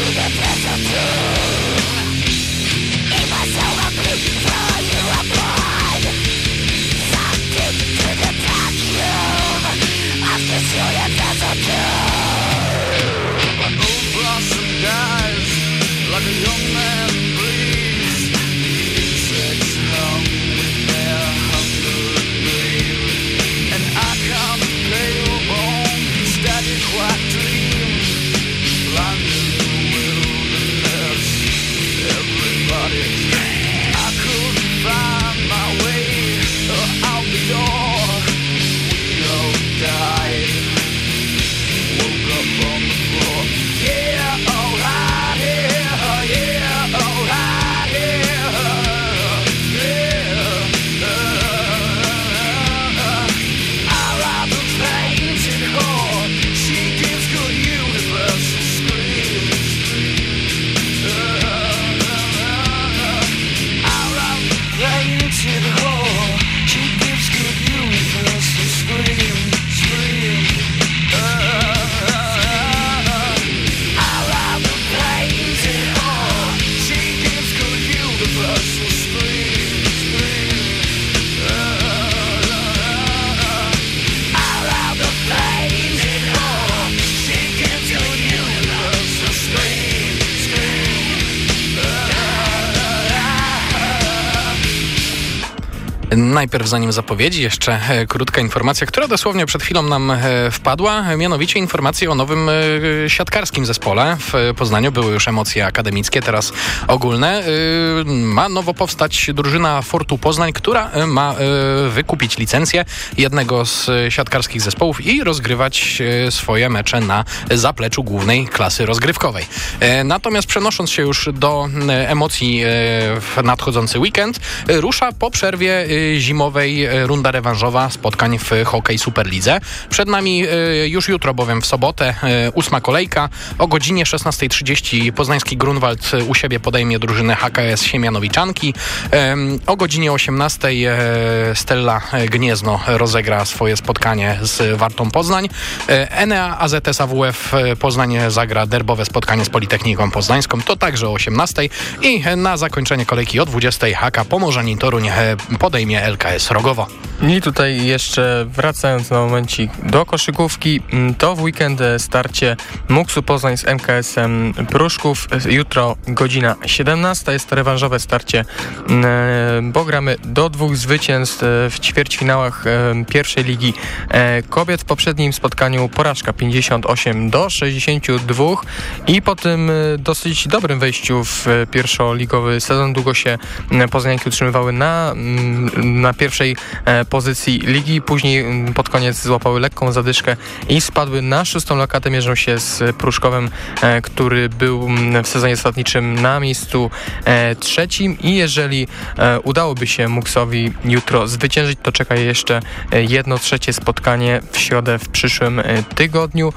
to the present. Najpierw zanim zapowiedzi, jeszcze e, krótka informacja, która dosłownie przed chwilą nam e, wpadła, mianowicie informacje o nowym e, siatkarskim zespole. W Poznaniu były już emocje akademickie, teraz ogólne. Ma nowo powstać drużyna Fortu Poznań, która ma wykupić licencję jednego z siatkarskich zespołów i rozgrywać swoje mecze na zapleczu głównej klasy rozgrywkowej. Natomiast przenosząc się już do emocji w nadchodzący weekend, rusza po przerwie zimowej runda rewanżowa spotkań w Hokej Superlidze. Przed nami już jutro, bowiem w sobotę, ósma kolejka. O godzinie 16.30 poznański Grunwald u siebie podejmie drużynę HKS Siemianowiczanki. O godzinie 18.00 Stella Gniezno rozegra swoje spotkanie z Wartą Poznań. Enea AZS AWF Poznań zagra derbowe spotkanie z Politechniką Poznańską. To także o 18.00 i na zakończenie kolejki o 20.00 HK Pomorzanin Toruń podejmie LKS Rogowo. I tutaj jeszcze wracając na momencik do koszykówki, mm, to w weekend starcie Muksu Poznań z MKS-em Pruszków. Jutro godzina 17 jest to rewanżowe starcie, mm, bo gramy do dwóch zwycięstw w ćwierćfinałach e, pierwszej ligi e, kobiet. W poprzednim spotkaniu porażka 58 do 62 i po tym e, dosyć dobrym wejściu w pierwszoligowy sezon długo się Poznaniaki utrzymywały na, na pierwszej pozycji ligi. Później mm, pod koniec złapały lekką zadyszkę i spadły na szóstą lokatę. Mierzą się z Pruszkowem, e, który był mm, w sezonie zasadniczym na miejscu e, trzecim i jeżeli e, udałoby się Muksowi jutro zwyciężyć, to czeka jeszcze jedno trzecie spotkanie w środę w przyszłym tygodniu.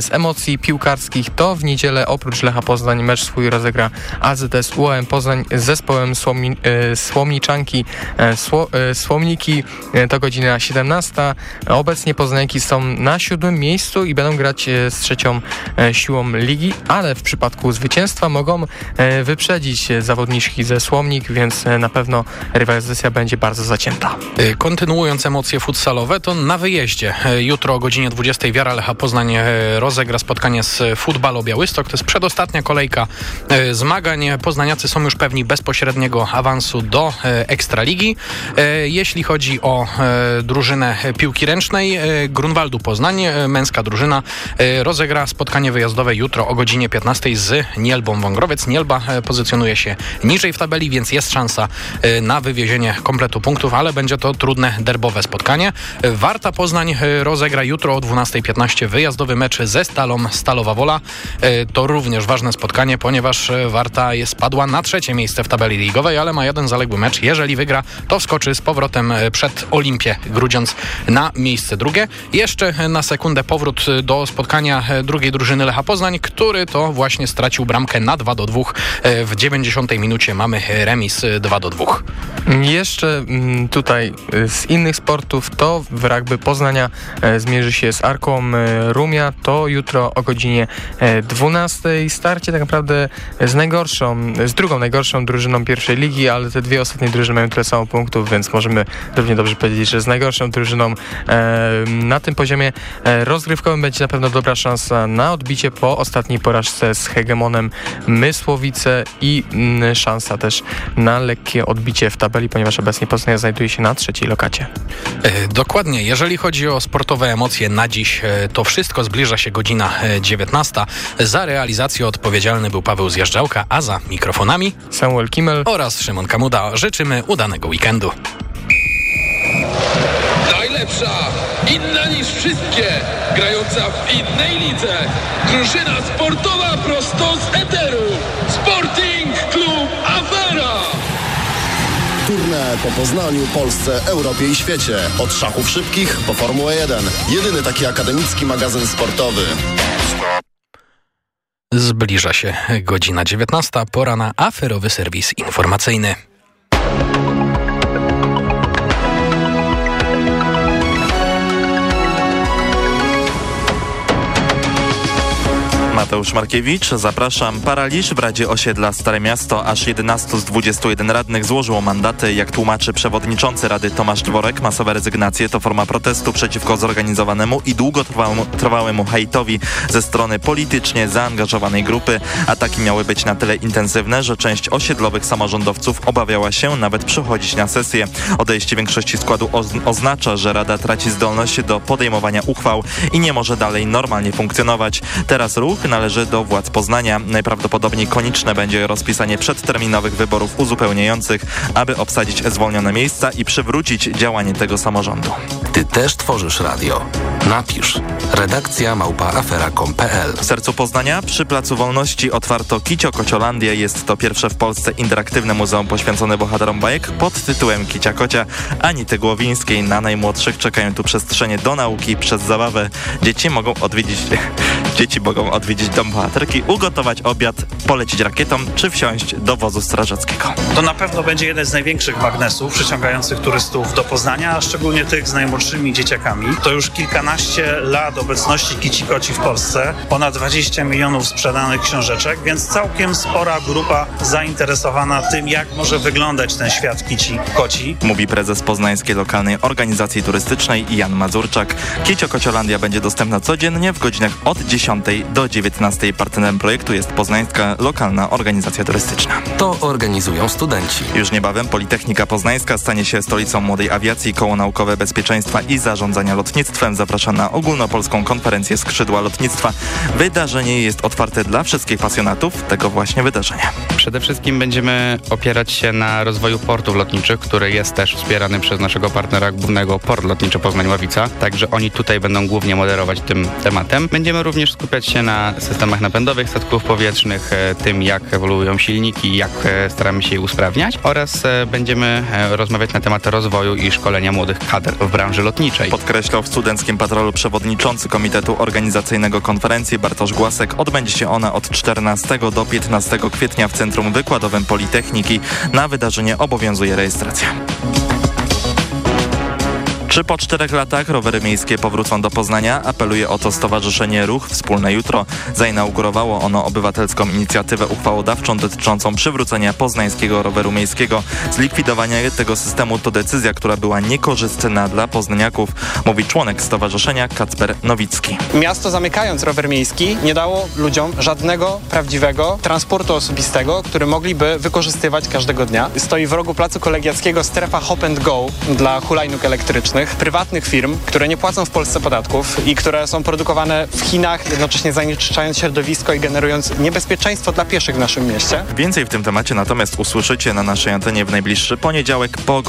Z emocji piłkarskich to w niedzielę oprócz Lecha Poznań mecz swój rozegra AZS UAM Poznań z zespołem Słomi, Słomiczanki Sło, Słomniki to godzina 17. Obecnie Poznajki są na siódmym miejscu i będą grać e, z trzecią e, siłą ligi, ale w przypadku zwycięstwa mogą e, wyprzedzić zawodniczki ze Słomnik, więc na pewno rywalizacja będzie bardzo zacięta. Kontynuując emocje futsalowe, to na wyjeździe. Jutro o godzinie 20 Wiara Lecha Poznań rozegra spotkanie z Futbalo Białystok. To jest przedostatnia kolejka zmagań. Poznaniacy są już pewni bezpośredniego awansu do Ekstraligi. Jeśli chodzi o E, drużynę piłki ręcznej e, Grunwaldu Poznań. E, męska drużyna rozegra spotkanie wyjazdowe jutro o godzinie 15 z Nielbą Wągrowiec. Nielba pozycjonuje się niżej w tabeli, więc jest szansa na wywiezienie kompletu punktów, ale będzie to trudne derbowe spotkanie. Warta Poznań rozegra jutro o 12.15 wyjazdowy mecz ze Stalą Stalowa Wola. To również ważne spotkanie, ponieważ Warta spadła na trzecie miejsce w tabeli ligowej, ale ma jeden zaległy mecz. Jeżeli wygra, to wskoczy z powrotem przed Olimpię Grudziądz na miejsce drugie. Jeszcze na sekundę powrót do spotkania drugiej drużyny Lecha Poznań, który to właśnie stracił bramkę na 2 do 2. W 90 minucie mamy remis 2 do 2. Jeszcze mm, tutaj z innych sportów to w rugby Poznania e, zmierzy się z Arką e, Rumia. To jutro o godzinie 12. E, Starcie tak naprawdę z najgorszą, z drugą najgorszą drużyną pierwszej ligi, ale te dwie ostatnie drużyny mają tyle samo punktów, więc możemy równie dobrze powiedzieć, że z najgorszą drużyną e, na tym poziomie e, rozgrywkowym będzie na pewno dobra szansa na odbicie po ostatniej porażce z hegemonem Mysłowice i m, szansa też na lekkie odbicie w tabeli, ponieważ obecnie Poznań znajduje się na trzeciej lokacie. E, dokładnie. Jeżeli chodzi o sportowe emocje na dziś, to wszystko zbliża się godzina 19. E, za realizację odpowiedzialny był Paweł Zjeżdżałka, a za mikrofonami Samuel Kimmel oraz Szymon Kamuda. Życzymy udanego weekendu. Najlepsza, inna niż wszystkie, grająca w innej lidze. Drużyna sportowa prosto z eteru. Sporting Klub Afera. Turne po Poznaniu, Polsce, Europie i świecie. Od szachów szybkich po Formułę 1. Jedyny taki akademicki magazyn sportowy. Zbliża się godzina 19. Pora na aferowy serwis informacyjny. Mateusz Markiewicz. Zapraszam. Paraliż w Radzie Osiedla Stare Miasto. Aż 11 z 21 radnych złożyło mandaty. Jak tłumaczy przewodniczący Rady Tomasz Dworek, masowe rezygnacje to forma protestu przeciwko zorganizowanemu i długotrwałemu hejtowi ze strony politycznie zaangażowanej grupy. Ataki miały być na tyle intensywne, że część osiedlowych samorządowców obawiała się nawet przychodzić na sesję. Odejście większości składu oznacza, że Rada traci zdolność do podejmowania uchwał i nie może dalej normalnie funkcjonować. Teraz ruch należy do władz Poznania. Najprawdopodobniej konieczne będzie rozpisanie przedterminowych wyborów uzupełniających, aby obsadzić zwolnione miejsca i przywrócić działanie tego samorządu. Ty też tworzysz radio. Napisz. Redakcja małpaafera.com.pl W sercu Poznania przy Placu Wolności otwarto Kicio Kociolandię. Jest to pierwsze w Polsce interaktywne muzeum poświęcone bohaterom bajek pod tytułem Kicia Kocia. Anity Głowińskiej na najmłodszych czekają tu przestrzenie do nauki przez zabawę. Dzieci mogą odwiedzić [LAUGHS] Dzieci mogą odwiedzić dom bohaterki, ugotować obiad, polecić rakietą czy wsiąść do wozu strażackiego. To na pewno będzie jeden z największych magnesów przyciągających turystów do Poznania, a szczególnie tych z najmłodszymi dzieciakami. To już kilkanaście lat obecności Kici Koci w Polsce, ponad 20 milionów sprzedanych książeczek, więc całkiem spora grupa zainteresowana tym, jak może wyglądać ten świat Kici Koci. Mówi prezes poznańskiej lokalnej organizacji turystycznej Jan Mazurczak. Kicio Kociolandia będzie dostępna codziennie w godzinach od 10 do 19. Partnerem projektu jest poznańska lokalna organizacja turystyczna. To organizują studenci. Już niebawem Politechnika Poznańska stanie się stolicą młodej awiacji. Koło Naukowe Bezpieczeństwa i Zarządzania Lotnictwem zaprasza na ogólnopolską konferencję Skrzydła Lotnictwa. Wydarzenie jest otwarte dla wszystkich pasjonatów tego właśnie wydarzenia. Przede wszystkim będziemy opierać się na rozwoju portów lotniczych, który jest też wspierany przez naszego partnera głównego Port Lotniczy Poznań-Ławica. Także oni tutaj będą głównie moderować tym tematem. Będziemy również skupiać się na systemach napędowych statków powietrznych, e, tym jak ewoluują silniki, jak e, staramy się je usprawniać oraz e, będziemy rozmawiać na temat rozwoju i szkolenia młodych kader w branży lotniczej. Podkreślał w studenckim patrolu przewodniczący Komitetu Organizacyjnego Konferencji Bartosz Głasek. Odbędzie się ona od 14 do 15 kwietnia w Centrum Wykładowym Politechniki. Na wydarzenie obowiązuje rejestracja. Czy po czterech latach rowery miejskie powrócą do Poznania? Apeluje o to Stowarzyszenie Ruch Wspólne Jutro. Zainaugurowało ono obywatelską inicjatywę uchwałodawczą dotyczącą przywrócenia poznańskiego roweru miejskiego. Zlikwidowanie tego systemu to decyzja, która była niekorzystna dla poznaniaków, mówi członek stowarzyszenia Kacper Nowicki. Miasto zamykając rower miejski nie dało ludziom żadnego prawdziwego transportu osobistego, który mogliby wykorzystywać każdego dnia. Stoi w rogu placu kolegiackiego strefa Hop and Go dla hulajnóg elektrycznych prywatnych firm, które nie płacą w Polsce podatków i które są produkowane w Chinach, jednocześnie zanieczyszczając środowisko i generując niebezpieczeństwo dla pieszych w naszym mieście. Więcej w tym temacie natomiast usłyszycie na naszej antenie w najbliższy poniedziałek po godzinie